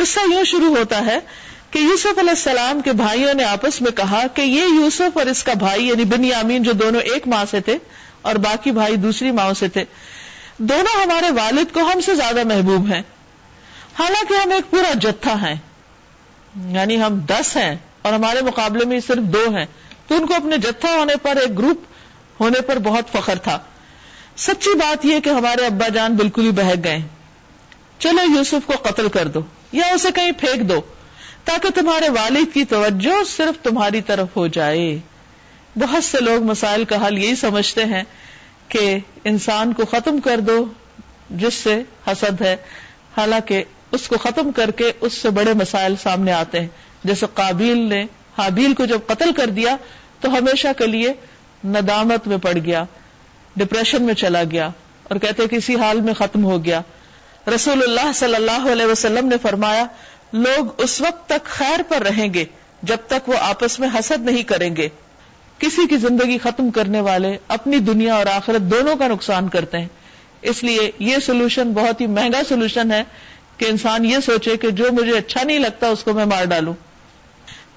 قصہ یوں شروع ہوتا ہے کہ یوسف علیہ السلام کے بھائیوں نے آپس میں کہا کہ یہ یوسف اور اس کا بھائی یعنی بن یامین جو دونوں ایک ماں سے تھے اور باقی بھائی دوسری ماں سے تھے، دونوں ہمارے والد کو ہم سے زیادہ محبوب ہیں۔ حالانکہ ہم ایک پورا جتھا ہیں یعنی ہم دس ہیں اور ہمارے مقابلے میں صرف دو ہیں۔ تو ان کو اپنے جتھا ہونے پر، ایک گروپ ہونے پر بہت فخر تھا۔ سچی بات یہ کہ ہمارے ابا جان بالکل ہی بہک گئے۔ چلو یوسف کو قتل کر دو۔ یا اسے کہیں پھینک دو، تاکہ تمہارے والد کی توجہ صرف تمہاری طرف ہو جائے۔ بہت سے لوگ مسائل کا حل یہی سمجھتے ہیں کہ انسان کو ختم کر دو جس سے حسد ہے، حالانکہ اس کو ختم کر کے اس سے بڑے مسائل سامنے آتے ہیں۔ جیسے قابیل نے، حابیل کو جب قتل کر دیا تو ہمیشہ کے لیے ندامت میں پڑ گیا، ڈپریشن میں چلا گیا اور کہتے کسی حال میں ختم ہو گیا۔ رسول اللہ صلی اللہ علیہ وسلم نے فرمایا، لوگ اس وقت تک خیر پر رہیں گے جب تک وہ آپس میں حسد نہیں کریں گے۔ کسی کی زندگی ختم کرنے والے اپنی دنیا اور آخرت دونوں کا نقصان کرتے ہیں۔ اس لیے یہ سولوشن بہت ہی مہنگا سولوشن ہے کہ انسان یہ سوچے کہ جو مجھے اچھا نہیں لگتا اس کو میں مار ڈالوں۔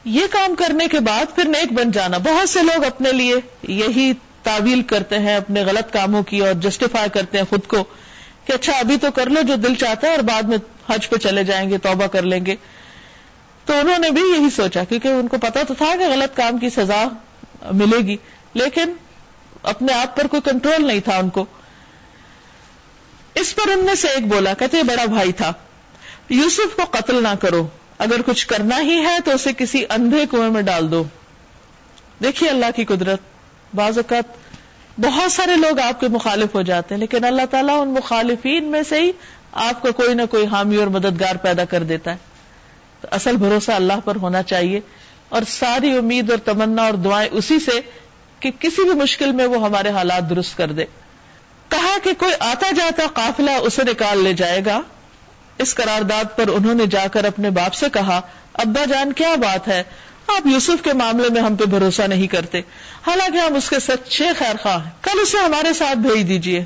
یہ کام کرنے کے بعد پھر نیک بن جانا۔ بہت سے لوگ اپنے لیے یہی تعویل کرتے ہیں، اپنے غلط کاموں کی اور جسٹیفائی کرتے ہیں خود کو۔ کہ اچھا ابھی تو کر لو جو دل چاہتا ہے اور بعد میں حج پہ چلے جائیں گے، توبہ کر لیں گے۔ تو انہوں نے بھی یہی سوچا، کیونکہ ان کو پتا تو تھا کہ غلط کام کی سزا ملے گی، لیکن اپنے آپ پر کوئی کنٹرول نہیں تھا ان کو۔ اس پر ان میں سے ایک بولا، کہتے بڑا بھائی تھا، یوسف کو قتل نہ کرو، اگر کچھ کرنا ہی ہے تو اسے کسی اندھے کنویں میں ڈال دو۔ دیکھیے اللہ کی قدرت، بعض اوقات بہت سارے لوگ آپ کے مخالف ہو جاتے ہیں، لیکن اللہ تعالیٰ ان مخالفین میں سے ہی آپ کو کوئی نہ کوئی حامی اور مددگار پیدا کر دیتا ہے۔ تو اصل بھروسہ اللہ پر ہونا چاہیے اور ساری امید اور تمنا اور دعائیں اسی سے کہ کسی بھی مشکل میں وہ ہمارے حالات درست کر دے۔ کہا کہ کوئی آتا جاتا قافلہ اسے نکال لے جائے گا۔ اس قرارداد پر انہوں نے جا کر اپنے باپ سے کہا، ابا جان، کیا بات ہے؟ آپ یوسف کے معاملے میں ہم پہ بھروسہ نہیں کرتے۔ حالانکہ ہم اس کے سچے خیر خواہ کل اسے ہمارے ساتھ بھیج دیجیے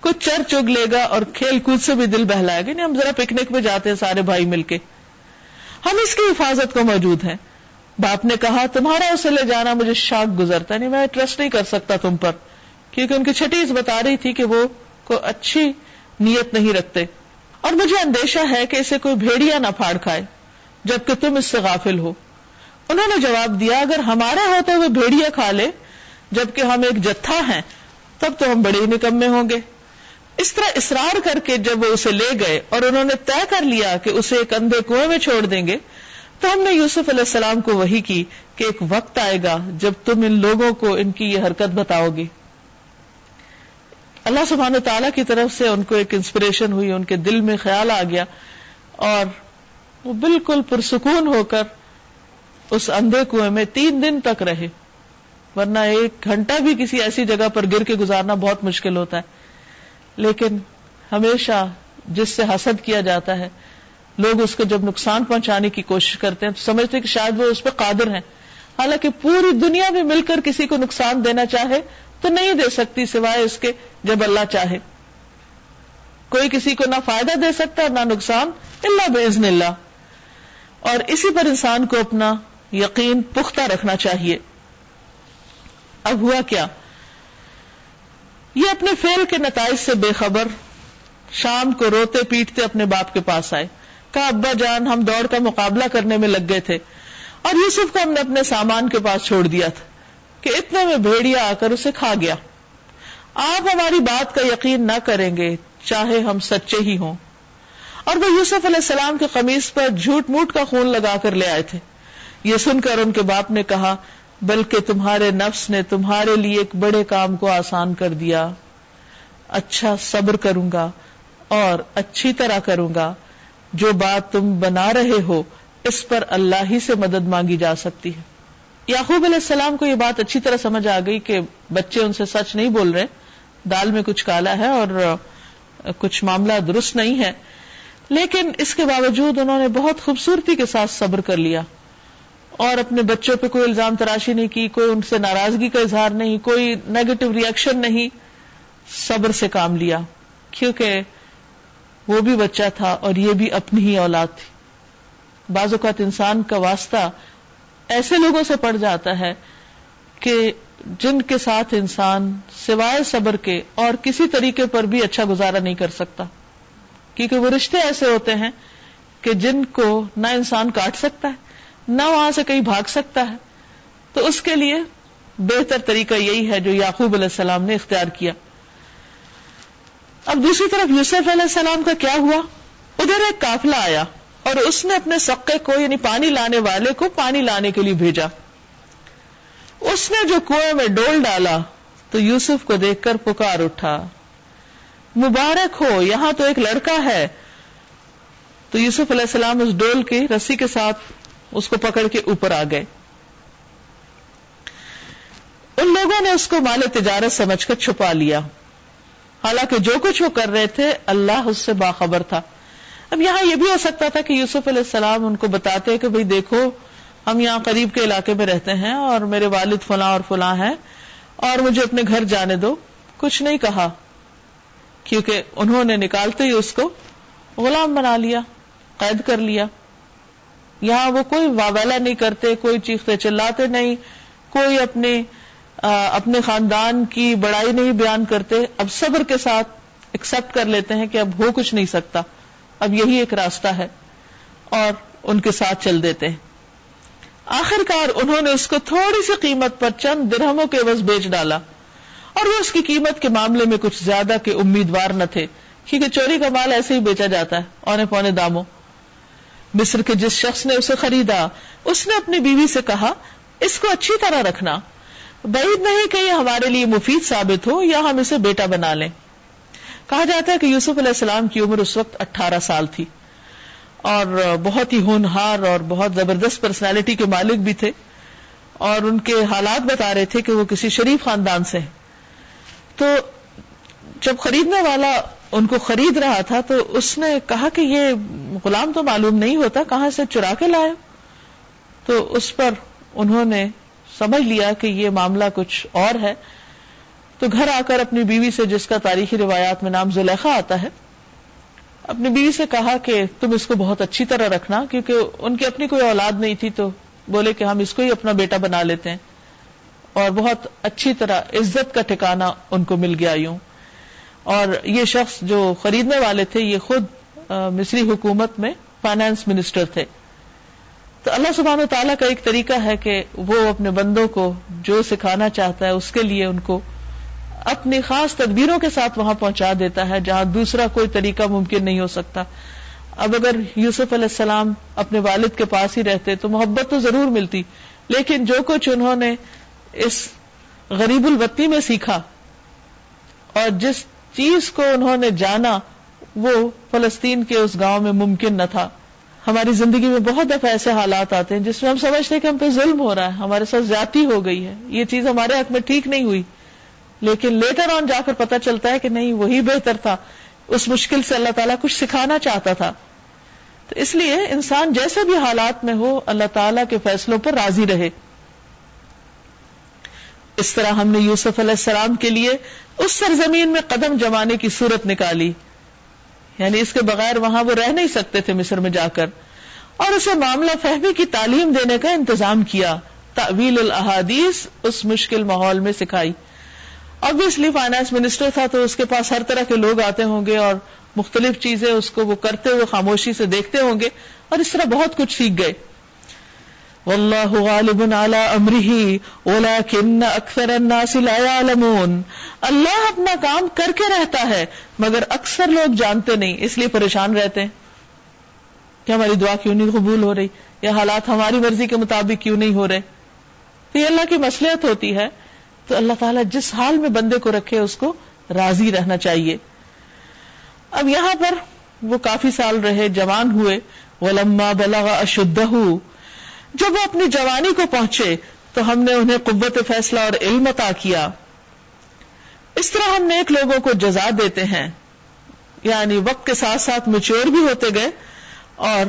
کچھ چر چگ لے گا اور کھیل کود سے بھی دل بہلائے گا۔ نہیں ہم ذرا پکنک پہ جاتے ہیں سارے بھائی مل کے۔ ہم اس کی حفاظت کو موجود ہیں۔ باپ نے کہا، تمہارا اسے لے جانا مجھے شاک گزرتا نہیں یعنی میں ٹرسٹ نہیں کر سکتا تم پر۔ کیونکہ ان کی چھٹی بتا رہی تھی کہ وہ کوئی اچھی نیت نہیں رکھتے۔ اور مجھے اندیشہ ہے کہ اسے کوئی بھیڑیا نہ پھاڑ کھائے، جبکہ تم اس سے غافل ہو۔ انہوں نے جواب دیا، اگر ہمارا ہوتے ہوئے بھیڑیا کھا لے، جبکہ ہم ایک جتھا ہیں، تب تو ہم بڑے ہی نکمے ہوں گے۔ اس طرح اصرار کر کے جب وہ اسے لے گئے اور انہوں نے طے کر لیا کہ اسے ایک اندھے کنویں میں چھوڑ دیں گے، تو ہم نے یوسف علیہ السلام کو وہی کی کہ ایک وقت آئے گا جب تم ان لوگوں کو ان کی یہ حرکت بتاؤ گی اللہ سبحانہ تعالیٰ کی طرف سے ان کو ایک انسپریشن ہوئی، ان کے دل میں خیال آ گیا اور وہ بالکل پرسکون ہو کر اس اندھے کنویں میں تین دن تک رہے۔ ورنہ ایک گھنٹہ بھی کسی ایسی جگہ پر گر کے گزارنا بہت مشکل ہوتا ہے۔ لیکن ہمیشہ جس سے حسد کیا جاتا ہے، لوگ اس کو جب نقصان پہنچانے کی کوشش کرتے ہیں تو سمجھتے کہ شاید وہ اس پہ قادر ہیں۔ حالانکہ پوری دنیا بھی مل کر کسی کو نقصان دینا چاہے تو نہیں دے سکتی سوائے اس کے جب اللہ چاہے۔ کوئی کسی کو نہ فائدہ دے سکتا، نہ نقصان اللہ بزن اللہ۔ اور اسی پر انسان کو اپنا یقین پختہ رکھنا چاہیے۔ اب ہوا کیا؟ یہ اپنے فیل کے نتائج سے بے خبر، شام کو روتے پیٹتے اپنے باپ کے پاس آئے۔ کہا، ابا جان، ہم دوڑ کا مقابلہ کرنے میں لگ گئے تھے۔ اور یوسف کو ہم نے اپنے سامان کے پاس چھوڑ دیا تھا کہ اتنے میں بھیڑیا آ کر اسے کھا گیا۔ آپ ہماری بات کا یقین نہ کریں گے، چاہے ہم سچے ہی ہوں۔ اور وہ یوسف علیہ السلام کے قمیص پر جھوٹ موٹ کا خون لگا کر لے آئے تھے۔ یہ سن کر ان کے باپ نے کہا، بلکہ تمہارے نفس نے تمہارے لیے ایک بڑے کام کو آسان کر دیا۔ اچھا صبر کروں گا اور اچھی طرح کروں گا۔ جو بات تم بنا رہے ہو، اس پر اللہ ہی سے مدد مانگی جا سکتی ہے۔ یعقوب علیہ السلام کو یہ بات اچھی طرح سمجھ آ گئی کہ بچے ان سے سچ نہیں بول رہے۔ دال میں کچھ کالا ہے اور کچھ معاملہ درست نہیں ہے۔ لیکن اس کے باوجود انہوں نے بہت خوبصورتی کے ساتھ صبر کر لیا۔ اور اپنے بچوں پہ کوئی الزام تراشی نہیں کی، کوئی ان سے ناراضگی کا اظہار نہیں، کوئی نیگیٹو ریئیکشن نہیں، صبر سے کام لیا۔ کیونکہ وہ بھی بچہ تھا اور یہ بھی اپنی ہی اولاد تھی۔ بعض اوقات انسان کا واسطہ ایسے لوگوں سے پڑ جاتا ہے کہ جن کے ساتھ انسان سوائے صبر کے اور کسی طریقے پر بھی اچھا گزارا نہیں کر سکتا۔ کیونکہ وہ رشتے ایسے ہوتے ہیں کہ جن کو نہ انسان کاٹ سکتا ہے نہ وہاں سے کہیں بھاگ سکتا ہے۔ تو اس کے لیے بہتر طریقہ یہی ہے جو یعقوب علیہ السلام نے اختیار کیا۔ اب دوسری طرف یوسف علیہ السلام کا کیا ہوا؟ ادھر ایک کافلا آیا اور اس نے اپنے سکے کو یعنی پانی لانے والے کو پانی لانے کے لیے بھیجا۔ اس نے جو کنویں میں ڈول ڈالا تو یوسف کو دیکھ کر پکار اٹھا۔ مبارک ہو، یہاں تو ایک لڑکا ہے۔ تو یوسف علیہ السلام اس ڈول کی رسی کے ساتھ اس کو پکڑ کے اوپر آ گئے۔ ان لوگوں نے اس کو مال تجارت سمجھ کر چھپا لیا۔ حالانکہ جو کچھ وہ کر رہے تھے، اللہ اس سے باخبر تھا۔ اب یہاں یہ بھی ہو سکتا تھا کہ یوسف علیہ السلام ان کو بتاتے کہ بھئی دیکھو، ہم یہاں قریب کے علاقے میں رہتے ہیں اور میرے والد فلاں اور فلاں ہیں اور مجھے اپنے گھر جانے دو۔ کچھ نہیں کہا، کیونکہ انہوں نے نکالتے ہی اس کو غلام بنا لیا، قید کر لیا۔ یہاں وہ کوئی واویلا نہیں کرتے، کوئی چیختے چلاتے نہیں، کوئی اپنے اپنے خاندان کی بڑائی نہیں بیان کرتے۔ اب صبر کے ساتھ ایکسپٹ کر لیتے ہیں کہ اب ہو کچھ نہیں سکتا۔ اب یہی ایک راستہ ہے اور ان کے ساتھ چل دیتے ہیں۔ آخر کار انہوں نے اس کو تھوڑی سی قیمت پر چند درہموں کے عوض بیچ ڈالا۔ اور وہ اس کی قیمت کے معاملے میں کچھ زیادہ کے امیدوار نہ تھے، کیونکہ چوری کا مال ایسے ہی بیچا جاتا ہے، اونے پونے داموں۔ مصر کے جس شخص نے اسے خریدا، اس نے اپنی بیوی سے کہا، اس کو اچھی طرح رکھنا۔ بعید نہیں کہ یہ ہمارے لیے مفید ثابت ہو یا ہم اسے بیٹا بنا لیں۔ کہا جاتا ہے کہ یوسف علیہ السلام کی عمر اس وقت اٹھارہ سال تھی۔ اور بہت ہی ہونہار اور بہت زبردست پرسنالٹی کے مالک بھی تھے۔ اور ان کے حالات بتا رہے تھے کہ وہ کسی شریف خاندان سے تو جب خریدنے والا ان کو خرید رہا تھا تو اس نے کہا کہ یہ غلام تو معلوم نہیں ہوتا، کہاں سے چرا کے لائے؟ تو اس پر انہوں نے سمجھ لیا کہ یہ معاملہ کچھ اور ہے۔ تو گھر آ کر اپنی بیوی سے جس کا تاریخی روایات میں نام زلیخا آتا ہے، اپنی بیوی سے کہا کہ تم اس کو بہت اچھی طرح رکھنا، کیونکہ ان کی اپنی کوئی اولاد نہیں تھی تو بولے کہ ہم اس کو ہی اپنا بیٹا بنا لیتے ہیں۔ اور بہت اچھی طرح عزت کا ٹھکانا ان کو مل گیا یوں۔ اور یہ شخص جو خریدنے والے تھے، یہ خود مصری حکومت میں فائنانس منسٹر تھے۔ تو اللہ سبحان و تعالیٰ کا ایک طریقہ ہے کہ وہ اپنے بندوں کو جو سکھانا چاہتا ہے، اس کے لیے ان کو اپنی خاص تدبیروں کے ساتھ وہاں پہنچا دیتا ہے، جہاں دوسرا کوئی طریقہ ممکن نہیں ہو سکتا۔ اب اگر یوسف علیہ السلام اپنے والد کے پاس ہی رہتے تو محبت تو ضرور ملتی، لیکن جو کچھ انہوں نے اس غریب الوتی میں سیکھا اور جس چیز کو انہوں نے جانا، وہ فلسطین کے اس گاؤں میں ممکن نہ تھا۔ ہماری زندگی میں بہت دفعہ ایسے حالات آتے ہیں جس میں ہم سمجھتے ہیں کہ ہم پہ ظلم ہو رہا ہے، ہمارے ساتھ زیادتی ہو گئی ہے۔ یہ چیز ہمارے حق میں ٹھیک نہیں ہوئی۔ لیکن لیٹر آن جا کر پتا چلتا ہے کہ نہیں، وہی بہتر تھا۔ اس مشکل سے اللہ تعالیٰ کچھ سکھانا چاہتا تھا۔ تو اس لیے انسان جیسے بھی حالات میں ہو، اللہ تعالیٰ کے فیصلوں پر راضی رہے۔ اس طرح ہم نے یوسف علیہ السلام کے لیے اس سرزمین میں قدم جمانے کی صورت نکالی۔ یعنی اس کے بغیر وہاں وہ رہ نہیں سکتے تھے مصر میں جا کر۔ اور اسے معاملہ فہمی کی تعلیم دینے کا انتظام کیا۔ تعویل الحادیث اس مشکل ماحول میں سکھائی۔ ابویسلی فائنانس منسٹر تھا تو اس کے پاس ہر طرح کے لوگ آتے ہوں گے اور مختلف چیزیں اس کو وہ کرتے ہوئے خاموشی سے دیکھتے ہوں گے اور اس طرح بہت کچھ سیکھ گئے۔ واللہ غالب على امره ولكن اکثر الناس لا يعلمون اللہ اپنا کام کر کے رہتا ہے، مگر اکثر لوگ جانتے نہیں، اس لیے پریشان رہتے ہیں۔ کہ ہماری دعا کیوں نہیں قبول ہو رہی؟ یا حالات ہماری مرضی کے مطابق کیوں نہیں ہو رہے؟ تو یہ اللہ کی مسلحت ہوتی ہے۔ تو اللہ تعالیٰ جس حال میں بندے کو رکھے، اس کو راضی رہنا چاہیے۔ اب یہاں پر وہ کافی سال رہے، جوان ہوئے۔ ولما بلغ اشدہ جب وہ اپنی جوانی کو پہنچے تو ہم نے انہیں قوت فیصلہ اور علم عطا کیا۔ اس طرح ہم نیک لوگوں کو جزا دیتے ہیں۔ یعنی وقت کے ساتھ ساتھ مچور بھی ہوتے گئے اور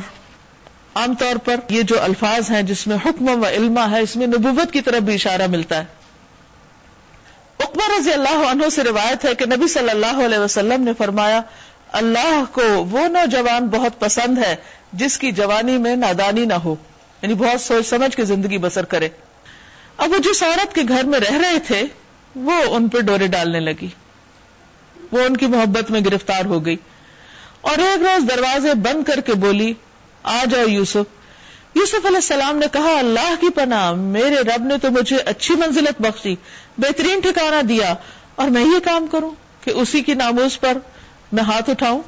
عام طور پر یہ جو الفاظ ہیں جس میں حکم و علما ہے، اس میں نبوت کی طرف بھی اشارہ ملتا ہے۔ اکبر رضی اللہ عنہ سے روایت ہے کہ نبی صلی اللہ علیہ وسلم نے فرمایا، اللہ کو وہ نوجوان بہت پسند ہے جس کی جوانی میں نادانی نہ ہو۔ یعنی بہت سوچ سمجھ کے زندگی بسر کرے۔ اب وہ جس عورت کے گھر میں رہ رہے تھے، وہ ان پہ ڈورے ڈالنے لگی۔ وہ ان کی محبت میں گرفتار ہو گئی۔ اور ایک روز دروازے بند کر کے بولی، آ جاؤ یوسف۔ یوسف علیہ السلام نے کہا، اللہ کی پناہ، میرے رب نے تو مجھے اچھی منزلت بخشی، بہترین ٹھکانہ دیا، اور میں یہ کام کروں کہ اسی کی ناموز پر میں ہاتھ اٹھاؤں۔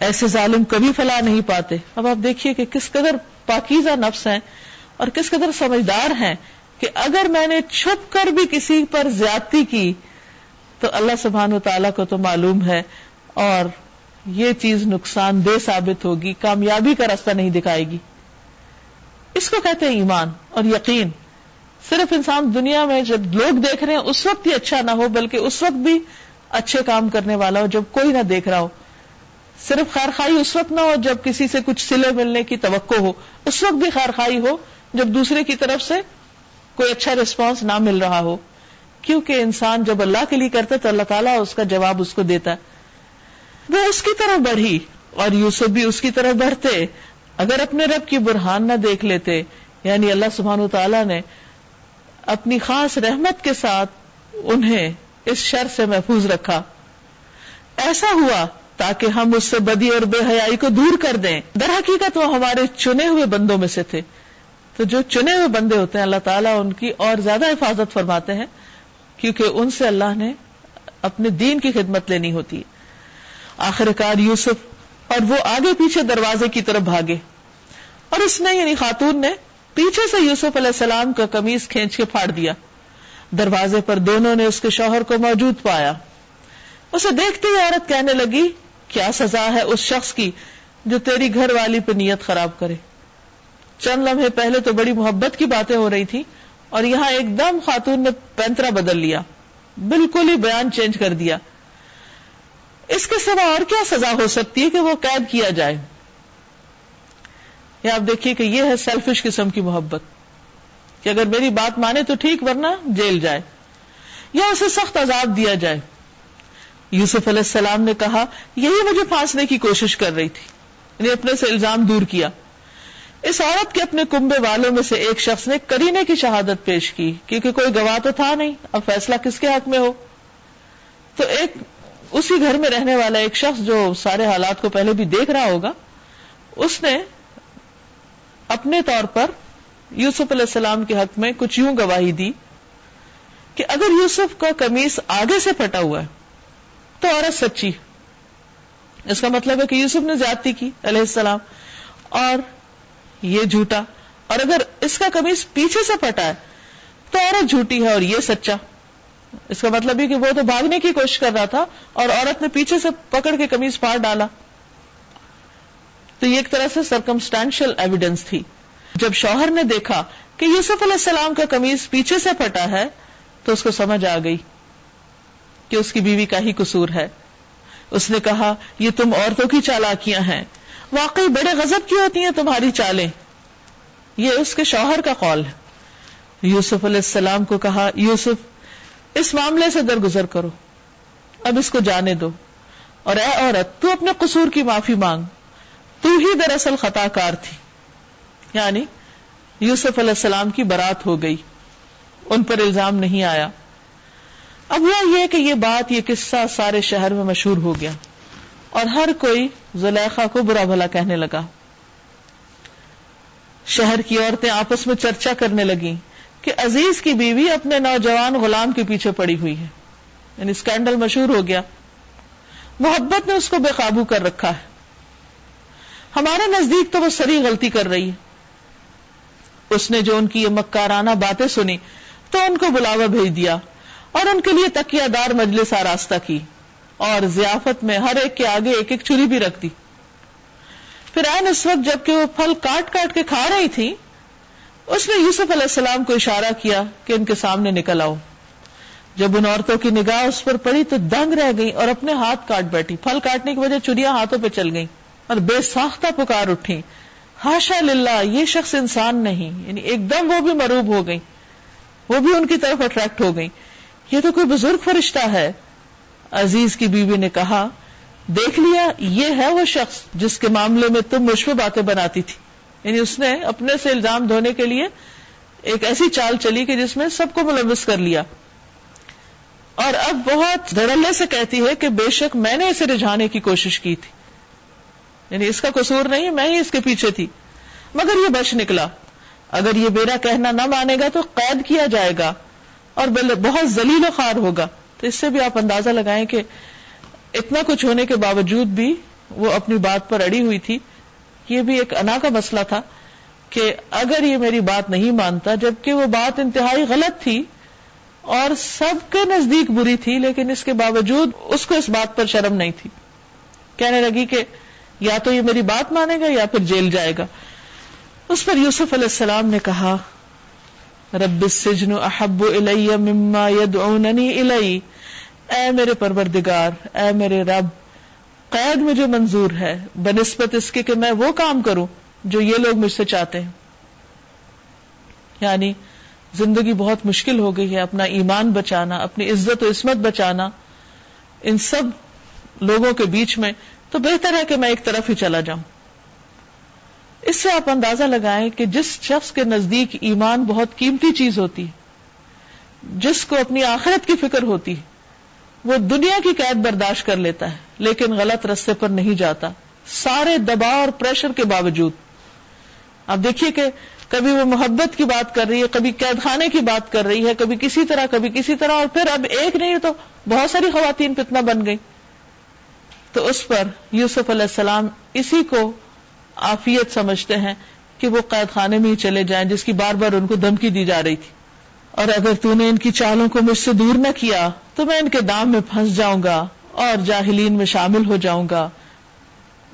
ایسے ظالم کبھی فلا نہیں پاتے۔ اب آپ دیکھیے کہ کس قدر پاکیزہ نفس ہیں اور کس قدر سمجھدار ہیں کہ اگر میں نے چھپ کر بھی کسی پر زیادتی کی تو اللہ سبحان و تعالیٰ کو تو معلوم ہے اور یہ چیز نقصان دہ ثابت ہوگی، کامیابی کا راستہ نہیں دکھائے گی۔ اس کو کہتے ہیں ایمان اور یقین۔ صرف انسان دنیا میں جب لوگ دیکھ رہے ہیں، اس وقت ہی اچھا نہ ہو، بلکہ اس وقت بھی اچھے کام کرنے والا ہو جب کوئی نہ دیکھ رہا ہو۔ صرف خیر خائی اس وقت نہ ہو جب کسی سے کچھ سلے ملنے کی توقع ہو، اس وقت بھی خیر خائی ہو جب دوسرے کی طرف سے کوئی اچھا ریسپانس نہ مل رہا ہو۔ کیونکہ انسان جب اللہ کے لیے کرتا تو اللہ تعالیٰ اس کا جواب اس کو دیتا وہ اس کی طرح بڑھی اور یوسف بھی اس کی طرح بڑھتے۔ اگر اپنے رب کی برہان نہ دیکھ لیتے یعنی اللہ سبحان تعالیٰ نے اپنی خاص رحمت کے ساتھ انہیں اس شر سے محفوظ رکھا۔ ایسا ہوا تاکہ ہم اس سے بدی اور بے حیائی کو دور کر دیں۔ در حقیقت وہ ہمارے چنے ہوئے بندوں میں سے تھے۔ تو جو چنے ہوئے بندے ہوتے ہیں، اللہ تعالیٰ ان کی اور زیادہ حفاظت فرماتے ہیں، کیونکہ ان سے اللہ نے اپنے دین کی خدمت لینی ہوتی۔ ہے آخر کار یوسف اور وہ آگے پیچھے دروازے کی طرف بھاگے۔ اور اس نے یعنی خاتون نے، پیچھے سے یوسف علیہ السلام کا کمیز کھینچ کے پھاڑ دیا۔ دروازے پر دونوں نے اس کے شوہر کو موجود پایا۔ اسے دیکھتے ہی عورت کہنے لگی کیا سزا ہے اس شخص کی جو تیری گھر والی پہ نیت خراب کرے؟ چند لمحے پہلے تو بڑی محبت کی باتیں ہو رہی تھی اور یہاں ایک دم خاتون نے پینترا بدل لیا، بالکل ہی بیان چینج کر دیا۔ اس کے سوا اور کیا سزا ہو سکتی ہے کہ وہ قید کیا جائے؟ یا آپ دیکھیے کہ یہ ہے سیلفش قسم کی محبت، کہ اگر میری بات مانے تو ٹھیک، ورنہ جیل جائے۔ یا اسے سخت عذاب دیا جائے۔ یوسف علیہ السلام نے کہا، یہی مجھے پھانسنے کی کوشش کر رہی تھی۔ یعنی اپنے سے الزام دور کیا۔ اس عورت کے اپنے کنبے والوں میں سے ایک شخص نے کرینے کی شہادت پیش کی، کیونکہ کوئی گواہ تو تھا نہیں۔ اب فیصلہ کس کے حق میں ہو؟ تو ایک، اسی گھر میں رہنے والا ایک شخص جو سارے حالات کو پہلے بھی دیکھ رہا ہوگا، اس نے اپنے طور پر یوسف علیہ السلام کے حق میں کچھ یوں گواہی دی کہ اگر یوسف کا کمیز آگے سے پھٹا ہوا ہے تو عورت سچی اس کا مطلب ہے کہ یوسف نے زیادتی کی علیہ السلام، اور یہ جھوٹا۔ اور اگر اس کا کمیز پیچھے سے پھٹا ہے، تو عورت جھوٹی ہے اور یہ سچا۔ اس کا مطلب یہ کہ وہ تو بھاگنے کی کوشش کر رہا تھا، اور عورت نے پیچھے سے پکڑ کے کمیز پار ڈالا۔ تو یہ ایک طرح سے سرکمسٹانشل ایویڈینس تھی۔ جب شوہر نے دیکھا کہ یوسف علیہ السلام کا کمیز پیچھے سے پھٹا ہے، تو اس کو سمجھ آ گئی۔ کہ اس کی بیوی کا ہی قصور ہے۔ اس نے کہا، یہ تم عورتوں کی چالاکیاں ہیں۔ واقعی بڑے غزب کی ہوتی ہیں تمہاری چالیں؟ یہ اس کے شوہر کا قول ہے۔ یوسف علیہ السلام کو کہا، یوسف، اس معاملے سے درگزر کرو۔ اب اس کو جانے دو۔ اور اے عورت، تو اپنے قصور کی معافی مانگ۔ تو ہی دراصل خطا کار تھی۔ یعنی یوسف علیہ السلام کی برات ہو گئی۔ ان پر الزام نہیں آیا۔ اب یہ کہ یہ بات یہ قصہ سارے شہر میں مشہور ہو گیا اور ہر کوئی زلیخا کو برا بھلا کہنے لگا۔ شہر کی عورتیں آپس میں چرچا کرنے لگی کہ عزیز کی بیوی اپنے نوجوان غلام کے پیچھے پڑی ہوئی ہے۔ یعنی اسکینڈل مشہور ہو گیا۔ محبت نے اس کو بے قابو کر رکھا ہے۔ ہمارے نزدیک تو وہ سری غلطی کر رہی ہے۔ اس نے جو ان کی یہ مکارانہ باتیں سنی تو ان کو بلاوا بھیج دیا۔ اور ان کے لیے تکیہ دار مجلس آراستہ کی اور ضیافت میں ہر ایک کے آگے ایک ایک چھری بھی رکھ دی۔ پھر آئن اس وقت جبکہ وہ پھل کاٹ کاٹ کے کھا رہی تھی، اس نے یوسف علیہ السلام کو اشارہ کیا کہ ان کے سامنے نکل آؤ۔ جب ان عورتوں کی نگاہ اس پر پڑی تو دنگ رہ گئی اور اپنے ہاتھ کاٹ بیٹھی۔ پھل کاٹنے کی وجہ چڑیا ہاتھوں پہ چل گئی اور بے ساختہ پکار اٹھی۔ ہاشا للہ، یہ شخص انسان نہیں یعنی ایک دم وہ بھی مروب ہو گئی وہ بھی ان کی طرف اٹریکٹ ہو گئی یہ تو کوئی بزرگ فرشتہ ہے۔ عزیز کی بیوی نے کہا، دیکھ لیا، یہ ہے وہ شخص جس کے معاملے میں تم مجھ پہ باتیں بناتی تھی۔ یعنی اس نے اپنے سے الزام دھونے کے لیے ایک ایسی چال چلی کہ جس میں سب کو ملوث کر لیا۔ اور اب بہت دھڑلے سے کہتی ہے کہ بے شک میں نے اسے رجھانے کی کوشش کی تھی۔ یعنی اس کا قصور نہیں، میں ہی اس کے پیچھے تھی۔ مگر یہ بچ نکلا۔ اگر یہ میرا کہنا نہ مانے گا تو قید کیا جائے گا۔ اور بہت ذلیل و خار ہوگا۔ تو اس سے بھی آپ اندازہ لگائیں کہ اتنا کچھ ہونے کے باوجود بھی وہ اپنی بات پر اڑی ہوئی تھی۔ یہ بھی ایک انا کا مسئلہ تھا کہ اگر یہ میری بات نہیں مانتا، جبکہ وہ بات انتہائی غلط تھی اور سب کے نزدیک بری تھی، لیکن اس کے باوجود اس کو اس بات پر شرم نہیں تھی۔ کہنے لگی کہ یا تو یہ میری بات مانے گا یا پھر جیل جائے گا۔ اس پر یوسف علیہ السلام نے کہا رب السجن احب الی مما یدعوننی الی۔ اے میرے پروردگار، اے میرے رب، قید مجھے منظور ہے، بنسبت اس کے کہ میں وہ کام کروں جو یہ لوگ مجھ سے چاہتے ہیں۔ یعنی زندگی بہت مشکل ہو گئی ہے، اپنا ایمان بچانا، اپنی عزت و عصمت بچانا۔ ان سب لوگوں کے بیچ میں تو بہتر ہے کہ میں ایک طرف ہی چلا جاؤں۔ اس سے آپ اندازہ لگائیں کہ جس شخص کے نزدیک ایمان بہت قیمتی چیز ہوتی جس کو اپنی آخرت کی فکر ہوتی وہ دنیا کی قید برداشت کر لیتا ہے، لیکن غلط رستے پر نہیں جاتا۔ سارے دباؤ اور پریشر کے باوجود۔ آپ دیکھیے کہ کبھی وہ محبت کی بات کر رہی ہے، کبھی قید خانے کی بات کر رہی ہے، کبھی کسی طرح، کبھی کسی طرح، اور پھر اب ایک نہیں تو بہت ساری خواتین پتنا بن گئی تو اس پر یوسف علیہ السلام اسی کو آفیت سمجھتے ہیں کہ وہ قید خانے میں ہی چلے جائیں جس کی بار بار ان کو دھمکی دی جا رہی تھی۔ اور اگر تو نے ان کی چالوں کو مجھ سے دور نہ کیا تو میں ان کے دام میں پھنس جاؤں گا اور جاہلین میں شامل ہو جاؤں گا۔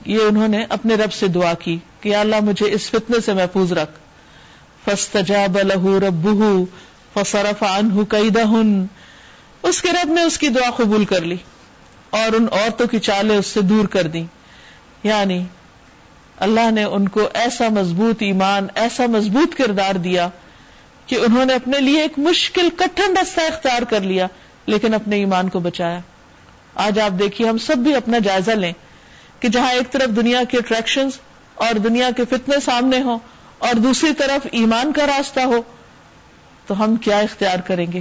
یہ انہوں نے اپنے رب سے دعا کی کہ اللہ مجھے اس فتنے سے محفوظ رکھ۔ فستجاب له ربه فصرف عنه كيدهن اس کے رب نے اس کی دعا قبول کر لی اور ان عورتوں کی چالیں اس سے دور کر دی یعنی اللہ نے ان کو ایسا مضبوط ایمان، ایسا مضبوط کردار دیا کہ انہوں نے اپنے لیے ایک مشکل کٹھن رستہ اختیار کر لیا، لیکن اپنے ایمان کو بچایا۔ آج آپ دیکھیے، ہم سب بھی اپنا جائزہ لیں کہ جہاں ایک طرف دنیا کے اٹریکشن اور دنیا کے فتنے سامنے ہوں اور دوسری طرف ایمان کا راستہ ہو، تو ہم کیا اختیار کریں گے؟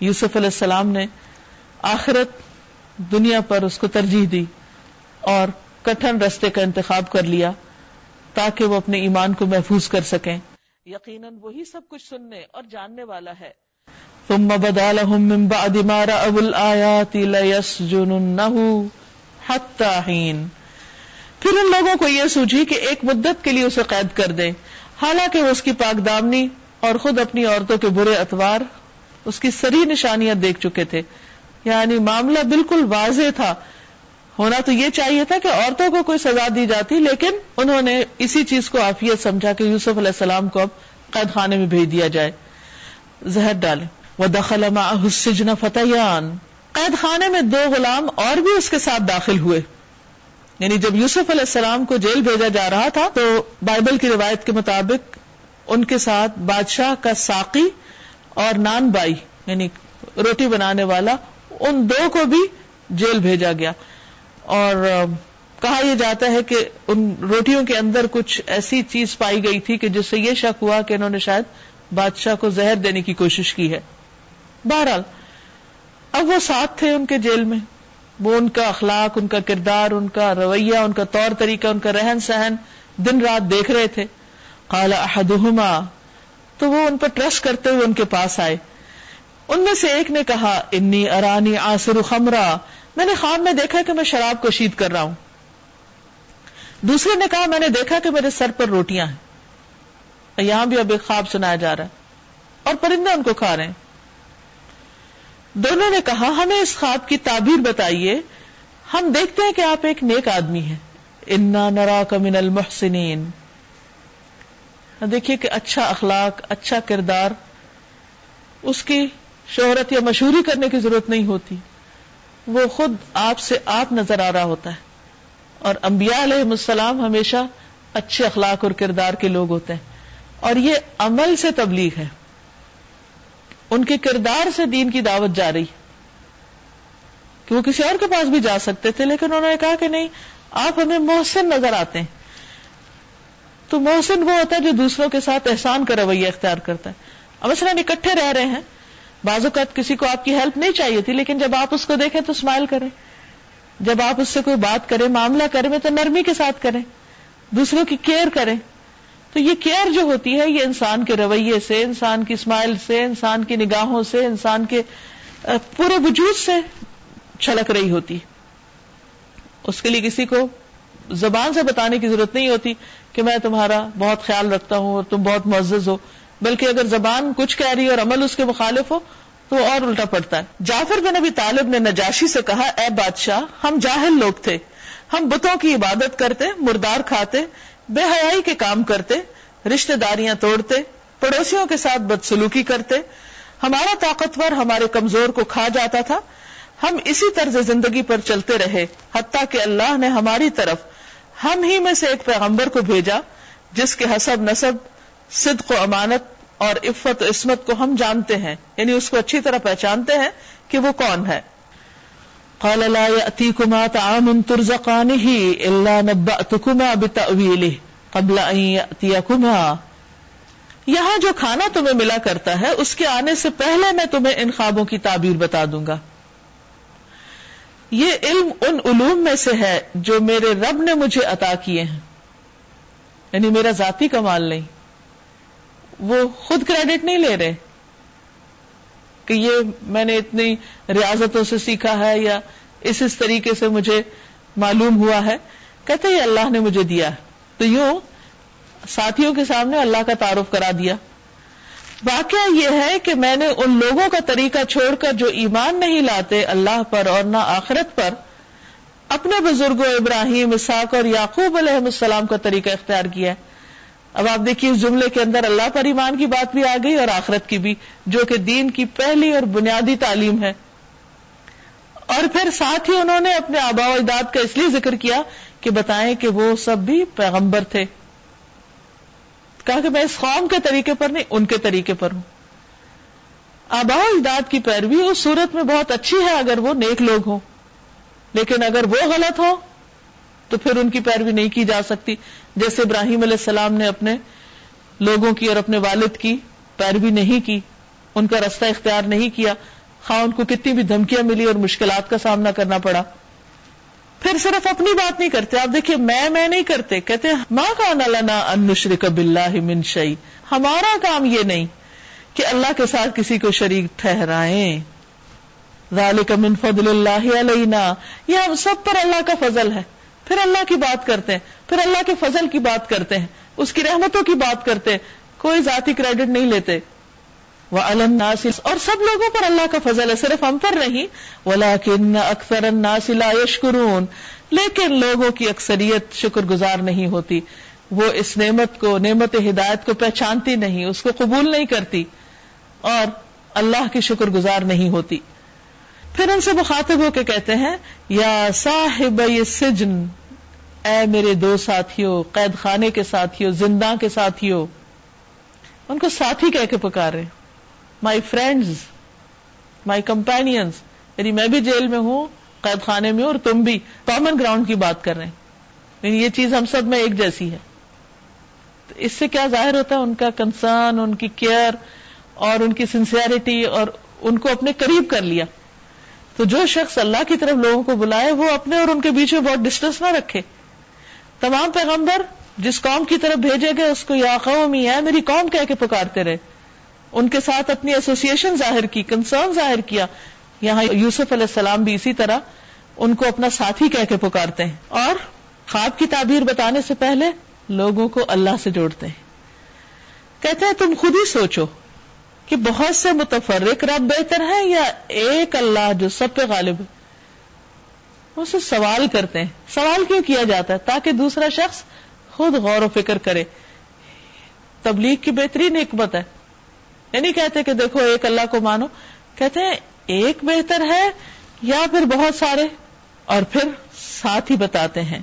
یوسف علیہ السلام نے آخرت دنیا پر اس کو ترجیح دی اور کٹن رستے کا انتخاب کر لیا تاکہ وہ اپنے ایمان کو محفوظ کر سکیں۔ یقیناً وہی سب کچھ سننے اور جاننے والا ہے۔ ثم بدا لهم من بعد ما رأوا الآيات ليسجننه حتى حين پھر ان لوگوں کو یہ سوجھی کہ ایک مدت کے لیے اسے قید کر دیں۔ حالانکہ وہ اس کی پاک دامنی اور خود اپنی عورتوں کے برے اتوار اس کی سری نشانیاں دیکھ چکے تھے۔ یعنی معاملہ بالکل واضح تھا۔ ہونا تو یہ چاہیے تھا کہ عورتوں کو کوئی سزا دی جاتی، لیکن انہوں نے اسی چیز کو آفیت سمجھا کہ یوسف علیہ السلام کو اب قید خانے میں بھیج دیا جائے۔ زہر ڈالے وہ دخل السجن فتحان قید خانے میں دو غلام اور بھی اس کے ساتھ داخل ہوئے۔ یعنی جب یوسف علیہ السلام کو جیل بھیجا جا رہا تھا تو بائبل کی روایت کے مطابق ان کے ساتھ بادشاہ کا ساقی اور نان بائی یعنی روٹی بنانے والا، ان دو کو بھی جیل بھیجا گیا۔ اور کہا یہ جاتا ہے کہ ان روٹیوں کے اندر کچھ ایسی چیز پائی گئی تھی کہ جس سے یہ شک ہوا کہ انہوں نے شاید بادشاہ کو زہر دینے کی کوشش کی ہے۔ بہرحال، اب وہ ساتھ تھے ان کے جیل میں۔ وہ ان کا اخلاق، ان کا کردار، ان کا رویہ، ان کا طور طریقہ، ان کا رہن سہن دن رات دیکھ رہے تھے۔ کالا احدہما تو وہ ان پر ٹرسٹ کرتے ہوئے ان کے پاس آئے۔ ان میں سے ایک نے کہا، انی ارانی آسر خمرا میں نے خواب میں دیکھا کہ میں شراب کو کر رہا ہوں۔ دوسرے نے کہا، میں نے دیکھا کہ میرے سر پر روٹیاں ہیں۔ یہاں بھی اب ایک خواب سنایا جا رہا ہے اور پرندے ان کو کھا رہے ہیں۔ دونوں نے کہا، ہمیں اس خواب کی تعبیر بتائیے۔ ہم دیکھتے ہیں کہ آپ ایک نیک آدمی ہیں۔ انا نرا کمن المحسنین دیکھیے کہ اچھا اخلاق اچھا کردار، اس کی شہرت یا مشہوری کرنے کی ضرورت نہیں ہوتی۔ وہ خود آپ سے آپ نظر آ رہا ہوتا ہے۔ اور انبیاء علیہ السلام ہمیشہ اچھے اخلاق اور کردار کے لوگ ہوتے ہیں۔ اور یہ عمل سے تبلیغ ہے۔ ان کے کردار سے دین کی دعوت جا رہی۔ کہ وہ کسی اور کے پاس بھی جا سکتے تھے، لیکن انہوں نے کہا کہ نہیں، آپ ہمیں محسن نظر آتے ہیں۔ تو محسن وہ ہوتا ہے جو دوسروں کے ساتھ احسان کا رویہ اختیار کرتا ہے۔ اب مثلاً اکٹھے رہ رہے ہیں۔ بعض اوقات کسی کو آپ کی ہیلپ نہیں چاہیے تھی، لیکن جب آپ اس کو دیکھیں تو اسمائل کریں۔ جب آپ اس سے کوئی بات کریں، معاملہ کریں تو نرمی کے ساتھ کریں، دوسروں کی کیئر کریں۔ تو یہ کیئر جو ہوتی ہے، یہ انسان کے رویے سے، انسان کی اسمائل سے، انسان کی نگاہوں سے، انسان کے پورے وجود سے چھلک رہی ہوتی۔ اس کے لیے کسی کو زبان سے بتانے کی ضرورت نہیں ہوتی کہ میں تمہارا بہت خیال رکھتا ہوں اور تم بہت معزز ہو۔ بلکہ اگر زبان کچھ کہہ رہی ہے اور عمل اس کے مخالف ہو، تو اور الٹا پڑتا ہے۔ جعفر بن ابی طالب نے نجاشی سے کہا، اے بادشاہ، ہم جاہل لوگ تھے۔ ہم بتوں کی عبادت کرتے، مردار کھاتے، بے حیائی کے کام کرتے رشتے داریاں توڑتے، پڑوسیوں کے ساتھ بدسلوکی کرتے۔ ہمارا طاقتور ہمارے کمزور کو کھا جاتا تھا۔ ہم اسی طرز زندگی پر چلتے رہے، حتیٰ کہ اللہ نے ہماری طرف ہم ہی میں سے ایک پیغمبر کو بھیجا، جس کے حسب نصب صدق و امانت اور عفت و عصمت کو ہم جانتے ہیں یعنی اس کو اچھی طرح پہچانتے ہیں کہ وہ کون ہے۔ قال لا يأتيكما طعام ترزقانه إلا نبأتكما بتأويله قبل أن يأتيكما۔ یہاں جو کھانا تمہیں ملا کرتا ہے، اس کے آنے سے پہلے میں تمہیں ان خوابوں کی تعبیر بتا دوں گا۔ یہ علم ان علوم میں سے ہے جو میرے رب نے مجھے عطا کیے ہیں۔ یعنی میرا ذاتی کمال نہیں۔ وہ خود کریڈٹ نہیں لے رہے کہ یہ میں نے اتنی ریاضتوں سے سیکھا ہے یا اس اس طریقے سے مجھے معلوم ہوا ہے۔ کہتے یہ اللہ نے مجھے دیا تو یوں ساتھیوں کے سامنے اللہ کا تعارف کرا دیا۔ واقعہ یہ ہے کہ میں نے ان لوگوں کا طریقہ چھوڑ کر جو ایمان نہیں لاتے اللہ پر اور نہ آخرت پر، اپنے بزرگوں ابراہیم اساق اور یعقوب علیہ السلام کا طریقہ اختیار کیا ہے۔ اب آپ دیکھیے اس جملے کے اندر اللہ پر ایمان کی بات بھی آ گئی اور آخرت کی بھی، جو کہ دین کی پہلی اور بنیادی تعلیم ہے۔ اور پھر ساتھ ہی انہوں نے اپنے آبا و اجداد کا اس لیے ذکر کیا کہ بتائیں کہ وہ سب بھی پیغمبر تھے۔ کہا کہ میں اس قوم کے طریقے پر نہیں، ان کے طریقے پر ہوں۔ آبا و اجداد کی پیروی اس صورت میں بہت اچھی ہے اگر وہ نیک لوگ ہوں۔ لیکن اگر وہ غلط ہو تو پھر ان کی پیروی نہیں کی جا سکتی۔ جیسے ابراہیم علیہ السلام نے اپنے لوگوں کی اور اپنے والد کی پیروی نہیں کی، ان کا رستہ اختیار نہیں کیا خواہ ان کو کتنی بھی دھمکیاں ملی اور مشکلات کا سامنا کرنا پڑا۔ پھر صرف اپنی بات نہیں کرتے، آپ دیکھیے، میں میں نہیں کرتے، کہتے ماں کا نلنا انشرک بلّہ من شعی ہمارا کام یہ نہیں کہ اللہ کے ساتھ کسی کو شریک ٹھہرائیں۔ ذالک من فضل اللہ علینا۔ یہ ہم سب پر اللہ کا فضل ہے۔ پھر اللہ کی بات کرتے ہیں، پھر اللہ کے فضل کی بات کرتے ہیں، اس کی رحمتوں کی بات کرتے ہیں، کوئی ذاتی کریڈٹ نہیں لیتے۔ وہ الناس اور سب لوگوں پر اللہ کا فضل ہے، صرف ہم پر نہیں۔ ولیکن اکثر الناس لا یشکرون لیکن لوگوں کی اکثریت شکر گزار نہیں ہوتی۔ وہ اس نعمت کو، نعمت ہدایت کو پہچانتی نہیں، اس کو قبول نہیں کرتی۔ اور اللہ کی شکر گزار نہیں ہوتی۔ پھر ان سے مخاطب ہو کے کہتے ہیں، یا صاحب سجن، اے میرے دو ساتھیوں، قید خانے کے ساتھیوں، زندہ کے ساتھیوں۔ ان کو ساتھی کہہ کے پکارے۔ مائی فرینڈز مائی کمپینئنس یعنی میں بھی جیل میں ہوں، قید خانے میں ہوں اور تم بھی۔ کامن گراؤنڈ کی بات کر رہے ہیں۔ یعنی یہ چیز ہم سب میں ایک جیسی ہے۔ تو اس سے کیا ظاہر ہوتا ہے؟ ان کا کنسرن ان کی کیئر اور ان کی سنسیئرٹی اور ان کو اپنے قریب کر لیا۔ تو جو شخص اللہ کی طرف لوگوں کو بلائے، وہ اپنے اور ان کے بیچ میں بہت ڈسٹینس نہ رکھے۔ تمام پیغمبر جس قوم کی طرف بھیجے گئے، اس کو یا قومی ہے میری قوم کہہ کے پکارتے رہے۔ ان کے ساتھ اپنی ایسوسیشن ظاہر کی کنسرن ظاہر کیا۔ یہاں یوسف علیہ السلام بھی اسی طرح ان کو اپنا ساتھی کہہ کے پکارتے ہیں۔ اور خواب کی تعبیر بتانے سے پہلے لوگوں کو اللہ سے جوڑتے ہیں۔ کہتے ہیں، تم خود ہی سوچو۔ کہ بہت سے متفرق رب بہتر ہے یا ایک اللہ جو سب پہ غالب ہے؟ اسے سوال کرتے ہیں۔ سوال کیوں کیا جاتا ہے؟ تاکہ دوسرا شخص خود غور و فکر کرے۔ تبلیغ کی بہترین حکمت ہے۔ یعنی کہتے کہ دیکھو، ایک اللہ کو مانو۔ کہتے ہیں، ایک بہتر ہے یا پھر بہت سارے؟ اور پھر ساتھ ہی بتاتے ہیں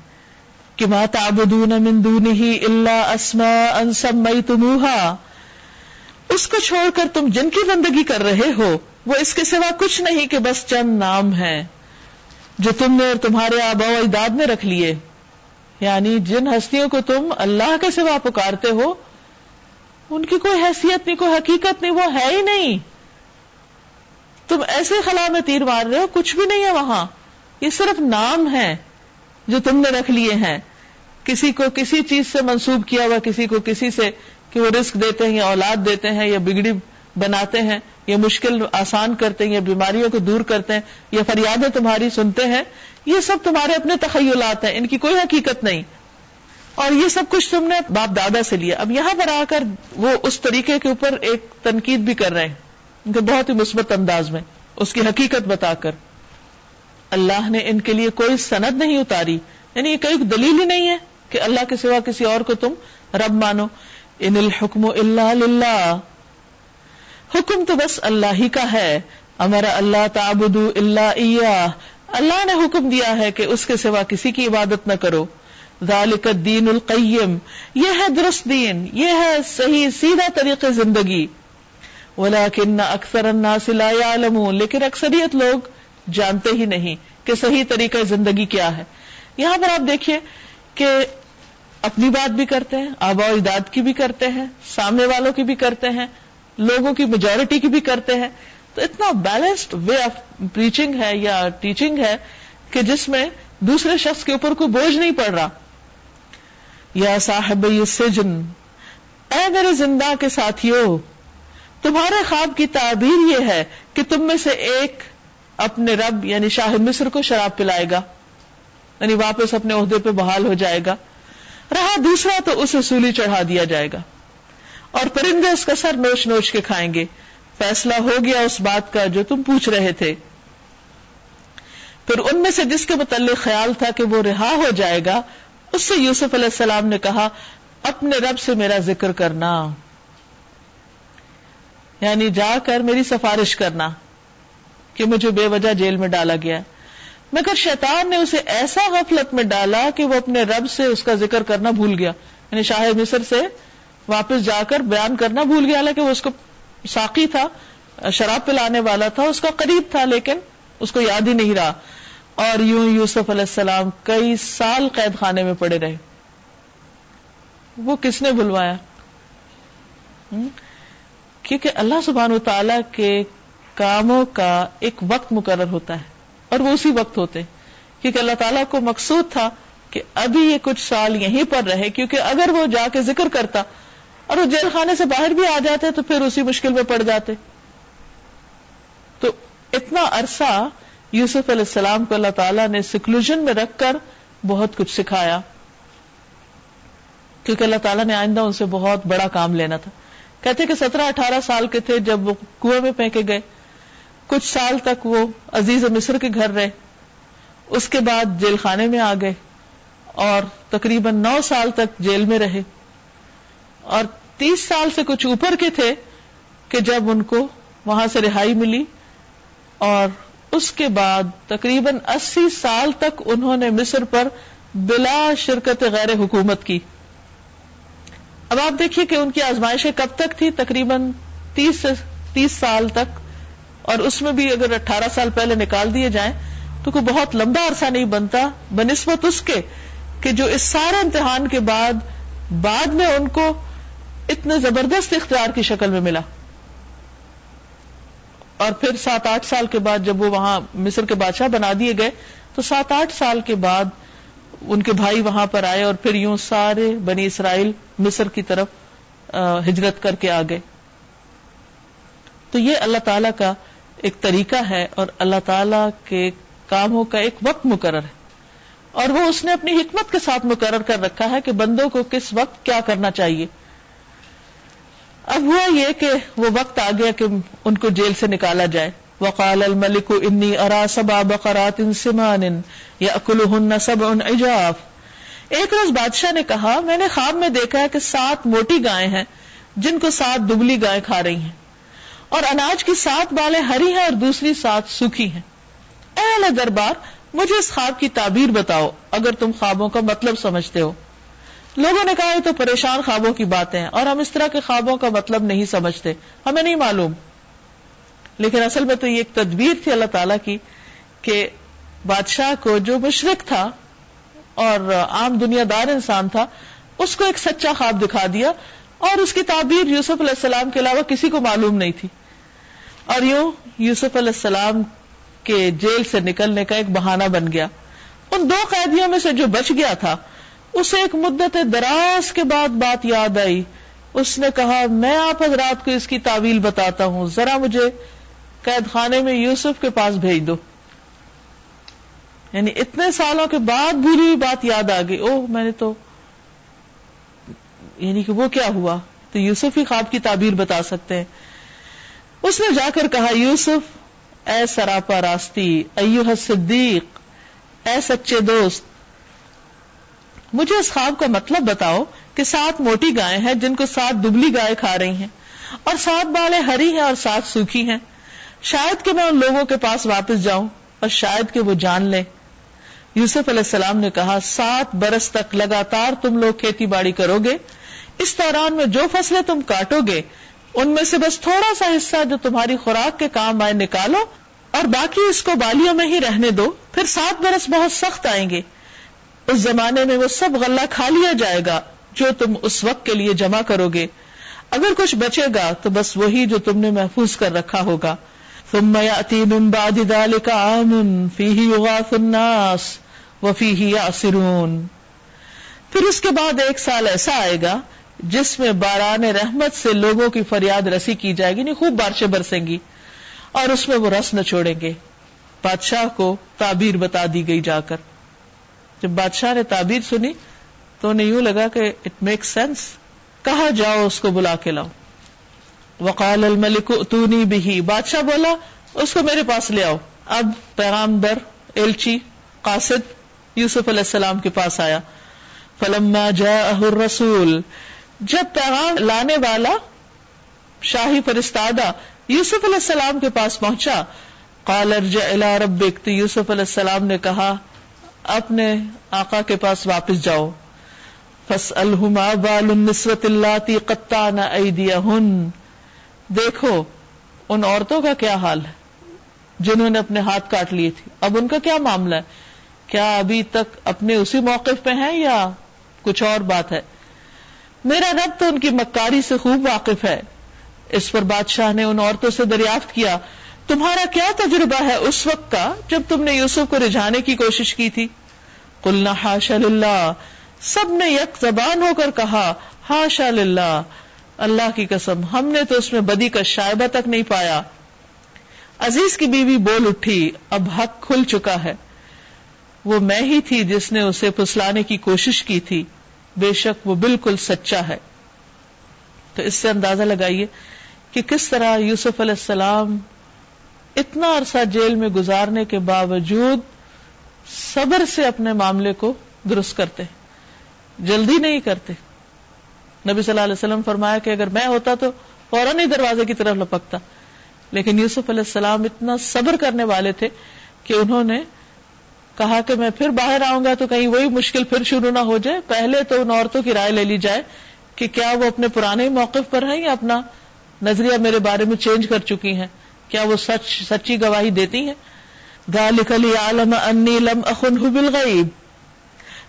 کہ ماتا بدون مندون ہی اللہ اسما انسم مئی تمہا اس کو چھوڑ کر تم جن کی بندگی کر رہے ہو، وہ اس کے سوا کچھ نہیں کہ بس چند نام ہے جو تم نے اور تمہارے آبا و اجداد نے رکھ لیے۔ یعنی جن ہستیوں کو تم اللہ کے سوا پکارتے ہو، ان کی کوئی حیثیت نہیں، کوئی حقیقت نہیں، وہ ہے ہی نہیں۔ تم ایسے خلا میں تیر مار رہے ہو، کچھ بھی نہیں ہے وہاں۔ یہ صرف نام ہے جو تم نے رکھ لیے ہیں۔ کسی کو کسی چیز سے منسوب کیا ہوا، کسی کو کسی سے کہ وہ رسک دیتے ہیں یا اولاد دیتے ہیں یا بگڑی بناتے ہیں، یا مشکل آسان کرتے ہیں یا بیماریوں کو دور کرتے ہیں، یا فریادیں تمہاری سنتے ہیں، یہ سب تمہارے اپنے تخیلات ہیں، ان کی کوئی حقیقت نہیں۔ اور یہ سب کچھ تم نے باپ دادا سے لیا۔ اب یہاں پر آ کر وہ اس طریقے کے اوپر ایک تنقید بھی کر رہے ہیں کہ بہت ہی مثبت انداز میں، اس کی حقیقت بتا کر۔ اللہ نے ان کے لیے کوئی سند نہیں اتاری یعنی یہ کوئی دلیل ہی نہیں ہے کہ اللہ کے سوا کسی اور کو تم رب مانو۔ ان الحکم اللہ للہ۔ حکم تو بس اللہ ہی کا ہے۔ ہمارا اللہ تعبد اللہ ایہ اللہ نے حکم دیا ہے کہ اس کے سوا کسی کی عبادت نہ کرو۔ ذالک الدین القیم۔ یہ ہے درست دین۔ یہ ہے صحیح سیدھا طریقے زندگی۔ ولیکن اکثر الناس لا يعلمون لیکن اکثریت لوگ جانتے ہی نہیں کہ صحیح طریقہ زندگی کیا ہے۔ یہاں پر آپ دیکھیے کہ اپنی بات بھی کرتے ہیں آبا و اجداد کی بھی کرتے ہیں، سامنے والوں کی بھی کرتے ہیں، لوگوں کی میجورٹی کی بھی کرتے ہیں۔ تو اتنا بیلنسڈ وے آف پریچنگ ہے یا ٹیچنگ ہے کہ جس میں دوسرے شخص کے اوپر کوئی بوجھ نہیں پڑ رہا۔ یا صاحب سجن، اے میرے زندہ کے ساتھیوں تمہارے خواب کی تعبیر یہ ہے کہ تم میں سے ایک اپنے رب یعنی شاہ مصر کو شراب پلائے گا یعنی واپس اپنے عہدے پہ بحال ہو جائے گا۔ رہا، دوسرا تو اسے سولی چڑھا دیا جائے گا۔ اور پرندے اس کا سر نوچ نوچ کے کھائیں گے۔ فیصلہ ہو گیا اس بات کا جو تم پوچھ رہے تھے۔ پھر ان میں سے جس کے متعلق خیال تھا کہ وہ رہا ہو جائے گا، اس سے یوسف علیہ السلام نے کہا، اپنے رب سے میرا ذکر کرنا۔ یعنی جا کر میری سفارش کرنا کہ مجھے بے وجہ جیل میں ڈالا گیا۔ مگر شیطان نے اسے ایسا غفلت میں ڈالا کہ وہ اپنے رب سے اس کا ذکر کرنا بھول گیا۔ یعنی شاہ مصر سے واپس جا کر بیان کرنا بھول گیا، حالانکہ وہ اس کو ساقی تھا، شراب پلانے والا تھا، اس کا قریب تھا، لیکن اس کو یاد ہی نہیں رہا۔ اور یوں یوسف علیہ السلام کئی سال قید خانے میں پڑے رہے۔ وہ کس نے بلوایا؟ کیونکہ اللہ سبحان و تعالی کے کاموں کا ایک وقت مقرر ہوتا ہے۔ اور وہ اسی وقت ہوتے کیونکہ اللہ تعالیٰ کو مقصود تھا کہ ابھی یہ کچھ سال یہیں پر رہے، کیونکہ اگر وہ جا کے ذکر کرتا اور وہ جیل خانے سے باہر بھی آ جاتے تو پھر اسی مشکل میں پڑ جاتے۔ تو اتنا عرصہ یوسف علیہ السلام کو اللہ تعالیٰ نے سکلوژن میں رکھ کر بہت کچھ سکھایا۔ کیونکہ اللہ تعالیٰ نے آئندہ ان سے بہت بڑا کام لینا تھا۔ کہتے کہ سترہ اٹھارہ سال کے تھے جب وہ کنویں میں پھینکے گئے۔ کچھ سال تک وہ عزیز مصر کے گھر رہے۔ اس کے بعد جیل خانے میں آ گئے اور تقریباً نو سال تک جیل میں رہے۔ اور تیس سال سے کچھ اوپر کے تھے کہ جب ان کو وہاں سے رہائی ملی اور اس کے بعد تقریباً اسی سال تک انہوں نے مصر پر بلا شرکت غیر حکومت کی۔ اب آپ دیکھیے کہ ان کی آزمائشیں کب تک تھی تقریباً تیس سے تیس سال تک اور اس میں بھی اگر اٹھارہ سال پہلے نکال دیے جائیں تو کوئی بہت لمبا عرصہ نہیں بنتا، بنسبت اس کے کہ جو اس سارے امتحان کے بعد بعد میں ان کو اتنے زبردست اختیار کی شکل میں ملا۔ اور پھر سات آٹھ سال کے بعد جب وہ وہاں مصر کے بادشاہ بنا دیے گئے، تو سات آٹھ سال کے بعد ان کے بھائی وہاں پر آئے اور پھر یوں سارے بنی اسرائیل مصر کی طرف ہجرت کر کے آ گئے۔ تو یہ اللہ تعالی کا ایک طریقہ ہے اور اللہ تعالی کے کاموں کا ایک وقت مقرر ہے۔ اور وہ اس نے اپنی حکمت کے ساتھ مقرر کر رکھا ہے کہ بندوں کو کس وقت کیا کرنا چاہیے۔ اب ہوا یہ کہ وہ وقت آ گیا کہ ان کو جیل سے نکالا جائے۔ وقال الملک انی ارا سبا بقرات سمان یا اکل سب ان ایجاف ایک روز بادشاہ نے کہا، میں نے خواب میں دیکھا ہے کہ سات موٹی گائے ہیں جن کو سات دبلی گائے کھا رہی ہیں۔ اور اناج کی سات بالیں ہری ہیں اور دوسری سات سوکھی ہیں۔ اے دربار، مجھے اس خواب کی تعبیر بتاؤ، اگر تم خوابوں کا مطلب سمجھتے ہو۔ لوگوں نے کہا، یہ تو پریشان خوابوں کی باتیں ہیں، اور ہم اس طرح کے خوابوں کا مطلب نہیں سمجھتے۔ ہمیں نہیں معلوم۔ لیکن اصل میں تو یہ ایک تدبیر تھی اللہ تعالی کی کہ بادشاہ کو جو مشرق تھا اور عام دنیا دار انسان تھا، اس کو ایک سچا خواب دکھا دیا، اور اس کی تعبیر یوسف علیہ السلام کے علاوہ کسی کو معلوم نہیں تھی۔ اور یوں یوسف علیہ السلام کے جیل سے نکلنے کا ایک بہانہ بن گیا۔ ان دو قیدیوں میں سے جو بچ گیا تھا، اسے ایک مدت دراز کے بعد بات یاد آئی۔ اس نے کہا، میں آپ حضرات کو اس کی تعویل بتاتا ہوں، ذرا مجھے قید خانے میں یوسف کے پاس بھیج دو۔ یعنی اتنے سالوں کے بعد بھولی ہوئی بات یاد آ گئی۔ او میں نے تو یعنی کہ وہ کیا ہوا؟ تو یوسف ہی خواب کی تعبیر بتا سکتے ہیں۔ اس نے جا کر کہا، یوسف، اے سراپا راستی ایوہ صدیق، اے سچے دوست، مجھے اس خواب کا مطلب بتاؤ کہ سات موٹی گائے ہیں جن کو سات دبلی گائے کھا رہی ہیں اور سات بالیں ہری ہیں اور سات سوکھی ہیں۔ شاید کہ میں ان لوگوں کے پاس واپس جاؤں اور شاید کہ وہ جان لیں۔ یوسف علیہ السلام نے کہا، سات برس تک لگاتار تم لوگ کھیتی باڑی کرو گے۔ اس دوران میں جو فصلیں تم کاٹو گے ان میں سے بس تھوڑا سا حصہ جو تمہاری خوراک کے کام آئے نکالو اور باقی اس کو بالیوں میں ہی رہنے دو، پھر سات برس بہت سخت آئیں گے۔ اس زمانے میں وہ سب غلہ کھا لیا جائے گا جو تم اس وقت کے لیے جمع کرو گے۔ اگر کچھ بچے گا تو بس وہی جو تم نے محفوظ کر رکھا ہوگا۔ ثم يأتي من بعد ذلك عام فيه يغاث الناس وفيه يعصرون پھر اس کے بعد ایک سال ایسا آئے گا جس میں باران رحمت سے لوگوں کی فریاد رسی کی جائے گی نہیں خوب بارشیں برسیں گی، اور اس میں وہ رس نہ چھوڑیں گے۔ بادشاہ کو تعبیر بتا دی گئی جا کر۔ جب بادشاہ نے تعبیر سنی تو انہیں یوں لگا کہ اٹ میک سینس کہا جاؤ، اس کو بلا کے لاؤ۔ وقال الملک اتونی بھی بادشاہ بولا، اس کو میرے پاس لے آؤ۔ اب پیغام در ایلچی قاصد یوسف علیہ السلام کے پاس آیا۔ فلما جاءه الرسول جب پیغام لانے والا شاہی فرستادہ یوسف علیہ السلام کے پاس پہنچا، قال ارجع الى ربك تو یوسف علیہ السلام نے کہا، اپنے آقا کے پاس واپس جاؤ۔ فاسألهما بال النسوة اللاتي قطعن ايديهن دیکھو، ان عورتوں کا کیا حال ہے؟ جنہوں نے اپنے ہاتھ کاٹ لیے تھے۔ اب ان کا کیا معاملہ ہے؟ کیا ابھی تک اپنے اسی موقف پہ ہیں یا کچھ اور بات ہے؟ میرا رب تو ان کی مکاری سے خوب واقف ہے۔ اس پر بادشاہ نے ان عورتوں سے دریافت کیا، تمہارا کیا تجربہ ہے اس وقت کا جب تم نے یوسف کو رجھانے کی کوشش کی تھی؟ کلنا ہاشا اللہ سب نے یک زبان ہو کر کہا ہاشا اللہ اللہ کی قسم، ہم نے تو اس میں بدی کا شائبہ تک نہیں پایا۔ عزیز کی بیوی بول اٹھی، اب حق کھل چکا ہے۔ وہ میں ہی تھی جس نے اسے پسلانے کی کوشش کی تھی۔ بے شک وہ بالکل سچا ہے۔ تو اس سے اندازہ لگائیے کہ کس طرح یوسف علیہ السلام اتنا عرصہ جیل میں گزارنے کے باوجود صبر سے اپنے معاملے کو درست کرتے، جلدی نہیں کرتے۔ نبی صلی اللہ علیہ وسلم فرمایا کہ اگر میں ہوتا تو فوراً ہی دروازے کی طرف لپکتا۔ لیکن یوسف علیہ السلام اتنا صبر کرنے والے تھے کہ انہوں نے کہا کہ میں پھر باہر آؤں گا تو کہیں وہی مشکل پھر شروع نہ ہو جائے۔ پہلے تو ان عورتوں کی رائے لے لی جائے کہ کیا وہ اپنے پرانے موقف پر ہیں یا اپنا نظریہ میرے بارے میں چینج کر چکی ہیں۔ کیا وہ سچ، سچی گواہی دیتی ہیں؟ عالم انی لم اخن بالغیب۔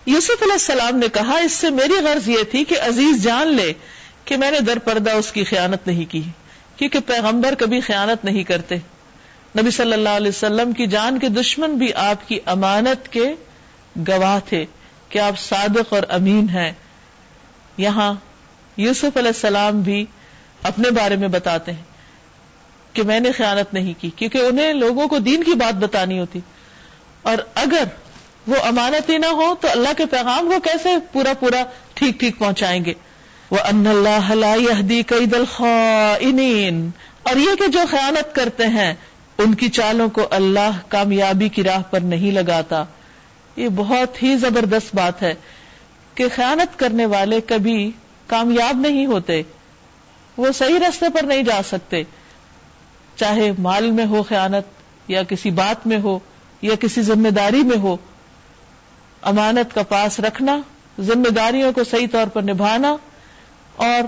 یوسف علیہ السلام نے کہا، اس سے میری غرض یہ تھی کہ عزیز جان لے کہ میں نے در پردہ اس کی خیانت نہیں کی، کیونکہ پیغمبر کبھی خیانت نہیں کرتے۔ نبی صلی اللہ علیہ وسلم کی جان کے دشمن بھی آپ کی امانت کے گواہ تھے کہ آپ صادق اور امین ہیں۔ یہاں یوسف علیہ السلام بھی اپنے بارے میں بتاتے ہیں کہ میں نے خیانت نہیں کی، کیونکہ انہیں لوگوں کو دین کی بات بتانی ہوتی۔ اور اگر وہ امانت ہی نہ ہو تو اللہ کے پیغام کو کیسے پورا پورا ٹھیک ٹھیک پہنچائیں گے؟ وہ ان اللہ کئی دل اور یہ کہ جو خیانت کرتے ہیں ان کی چالوں کو اللہ کامیابی کی راہ پر نہیں لگاتا۔ یہ بہت ہی زبردست بات ہے کہ خیانت کرنے والے کبھی کامیاب نہیں ہوتے۔ وہ صحیح رستے پر نہیں جا سکتے۔ چاہے مال میں ہو خیانت یا کسی بات میں ہو یا کسی ذمہ داری میں ہو، امانت کا پاس رکھنا، ذمہ داریوں کو صحیح طور پر نبھانا اور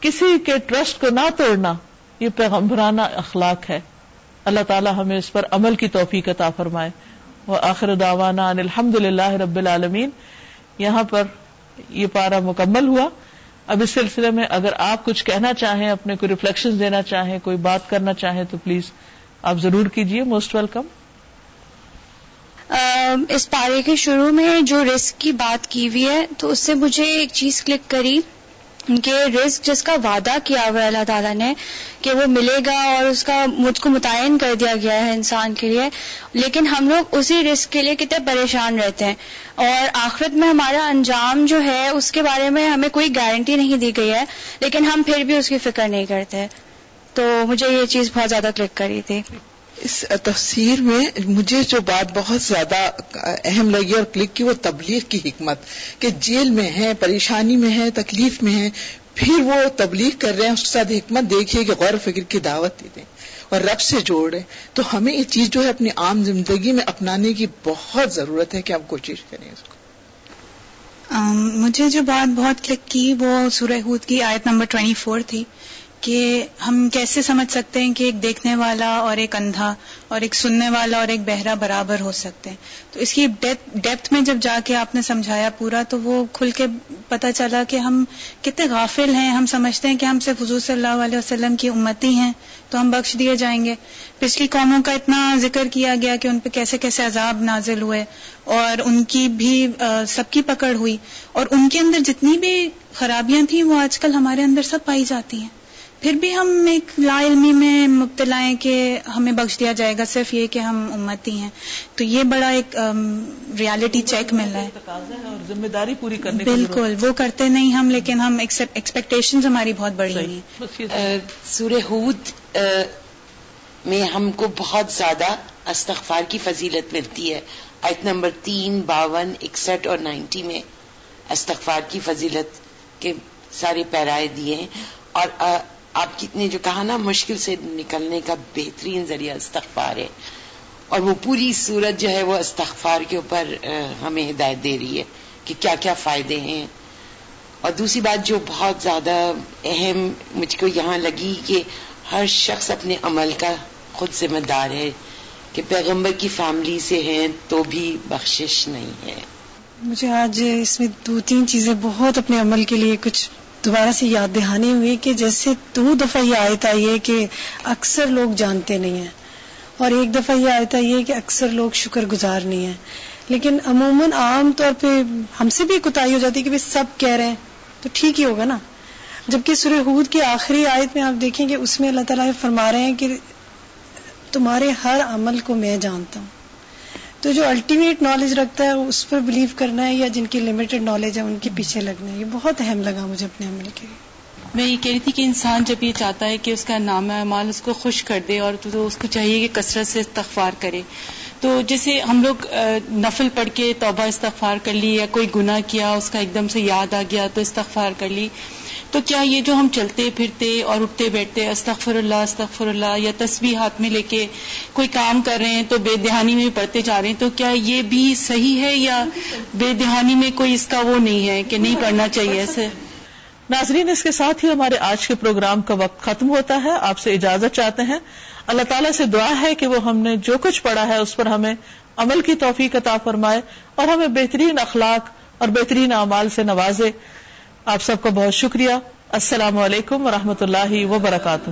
کسی کے ٹرسٹ کو نہ توڑنا، یہ پیغمبرانہ اخلاق ہے۔ اللہ تعالی ہمیں اس پر عمل کی توفیق عطا فرمائے۔ وہ آخر داوانا الحمد للہ رب العالمین۔ یہاں پر یہ پارا مکمل ہوا۔ اب اس سلسلے میں اگر آپ کچھ کہنا چاہیں، اپنے کوئی ریفلیکشن دینا چاہیں، کوئی بات کرنا چاہیں، تو پلیز آپ ضرور کیجیے موسٹ ویلکم اس پارے کے شروع میں جو رسک کی بات کی ہوئی ہے، تو اس سے مجھے ایک چیز کلک کری۔ کہ رزق جس کا وعدہ کیا ہوا اللہ تعالیٰ نے کہ وہ ملے گا اور اس کا مجھ کو متعین کر دیا گیا ہے انسان کے لیے۔ لیکن ہم لوگ اسی رزق کے لیے کتنے پریشان رہتے ہیں۔ اور آخرت میں ہمارا انجام جو ہے، اس کے بارے میں ہمیں کوئی گارنٹی نہیں دی گئی ہے، لیکن ہم پھر بھی اس کی فکر نہیں کرتے۔ تو مجھے یہ چیز بہت زیادہ کلک کری تھی۔ اس تفسیر میں مجھے جو بات بہت زیادہ اہم لگی اور کلک کی وہ تبلیغ کی حکمت کہ جیل میں ہے پریشانی میں ہے تکلیف میں ہے پھر وہ تبلیغ کر رہے ہیں، اس کے ساتھ حکمت دیکھیے کہ غور فکر کی دعوت دے دیں اور رب سے جوڑے تو ہمیں یہ چیز جو ہے اپنی عام زندگی میں اپنانے کی بہت ضرورت ہے کہ ہم کوشش کریں اس کو۔ مجھے جو بات بہت کلک کی وہ سورہ ہود کی آیت نمبر ٹوینٹی فور تھی۔ کہ ہم کیسے سمجھ سکتے ہیں کہ ایک دیکھنے والا اور ایک اندھا اور ایک سننے والا اور ایک بہرا برابر ہو سکتے ہیں؟ تو اس کی ڈیپتھ میں جب جا کے آپ نے سمجھایا پورا، تو وہ کھل کے پتہ چلا کہ ہم کتنے غافل ہیں۔ ہم سمجھتے ہیں کہ ہم صرف حضور صلی اللہ علیہ وسلم کی امتی ہیں، تو ہم بخش دیے جائیں گے۔ پچھلی قوموں کا اتنا ذکر کیا گیا کہ ان پہ کیسے کیسے عذاب نازل ہوئے اور ان کی بھی سب کی پکڑ ہوئی۔ اور ان کے اندر جتنی بھی خرابیاں تھیں، وہ آج کل ہمارے اندر سب پائی جاتی ہیں۔ پھر بھی ہم ایک لا علمی میں مبتلا ہیں کہ ہمیں بخش دیا جائے گا صرف یہ کہ ہم امتی ہیں۔ تو یہ بڑا ایک ریالٹی چیک مل رہا ہے۔ اور ذمہ داری پوری کرنے بالکل وہ کرتے نہیں ہم لیکن ہم ایکسپیکٹیشن ہماری بہت بڑی ہیں۔ سورہ ہود میں ہم کو بہت زیادہ استغفار کی فضیلت ملتی ہے۔ آیت نمبر تین باون اکسٹھ اور نائنٹی میں استغفار کی فضیلت کے سارے پیرائے دیے ہیں۔ اور آپ نے جو کہا نا، مشکل سے نکلنے کا بہترین ذریعہ استغفار ہے۔ اور وہ پوری صورت جو ہے وہ استغفار کے اوپر ہمیں ہدایت دے رہی ہے کہ کیا کیا فائدے ہیں۔ اور دوسری بات جو بہت زیادہ اہم مجھ کو یہاں لگی کہ ہر شخص اپنے عمل کا خود ذمہ دار ہے کہ پیغمبر کی فیملی سے ہیں تو بھی بخشش نہیں ہے۔ مجھے آج اس میں دو تین چیزیں بہت اپنے عمل کے لیے کچھ دوبارہ سے یاد دہانی ہوئی کہ جیسے دو دفعہ یہ آیت آئی ہے کہ اکثر لوگ جانتے نہیں ہیں اور ایک دفعہ یہ آیت آئی ہے کہ اکثر لوگ شکر گزار نہیں ہیں۔ لیکن عموماً عام طور پہ ہم سے بھی کوتاہی ہو جاتی ہے کہ سب کہہ رہے ہیں، تو ٹھیک ہی ہوگا نا۔ جبکہ سورہ ہود کی آخری آیت میں آپ دیکھیں کہ اس میں اللہ تعالیٰ فرما رہے ہیں کہ تمہارے ہر عمل کو میں جانتا ہوں۔ تو جو الٹیمیٹ نالج رکھتا ہے، اس پر بلیو کرنا ہے یا جن کی لمیٹڈ نالج ہے، ان کے پیچھے لگنا ہے، یہ بہت اہم لگا مجھے اپنے عمل کے لیے۔ میں یہ کہہ رہی تھی کہ انسان جب یہ چاہتا ہے کہ اس کا نام مال اس کو خوش کر دے اور تو اس کو چاہیے کہ کثرت سے استغفار کرے۔ تو جیسے ہم لوگ نفل پڑھ کے توبہ استغفار کر لی یا کوئی گناہ کیا، اس کا ایک دم سے یاد آ گیا تو استغفار کر لی۔ تو کیا یہ جو ہم چلتے پھرتے اور اٹھتے بیٹھتے استغفر اللہ استغفر اللہ یا تصویر ہاتھ میں لے کے کوئی کام کر رہے ہیں تو بے دہانی میں پڑھتے جا رہے ہیں، تو کیا یہ بھی صحیح ہے یا بے دہانی میں کوئی اس کا وہ نہیں ہے کہ نہیں پڑھنا چاہیے ایسے؟ ناظرین، اس کے ساتھ ہی ہمارے آج کے پروگرام کا وقت ختم ہوتا ہے۔ آپ سے اجازت چاہتے ہیں۔ اللہ تعالیٰ سے دعا ہے کہ وہ ہم نے جو کچھ پڑھا ہے اس پر ہمیں عمل کی توفیق عطا فرمائے اور ہمیں بہترین اخلاق اور بہترین اعمال سے نوازے۔ آپ سب کا بہت شکریہ۔ السلام علیکم و رحمۃ اللہ وبرکاتہ۔